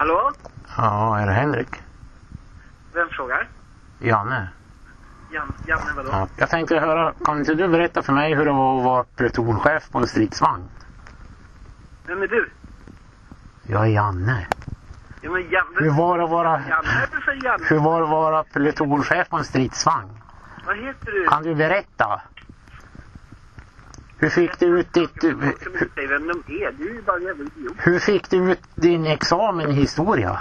Hallå? Ja, är det Henrik? Vem frågar? Janne? Jan, Janne vadå? Ja. Jag tänkte höra, kan inte du berätta för mig hur det var att vara plutonchef på en stridsvagn? Vem är du? Jag är Janne. Ja, men Janne... Hur var det att vara, Janne för Janne? hur var det att vara plutonchef på en stridsvagn? Vad heter du? Kan du berätta? Hur fick du ut ditt... Hur fick du ut din examen i historia?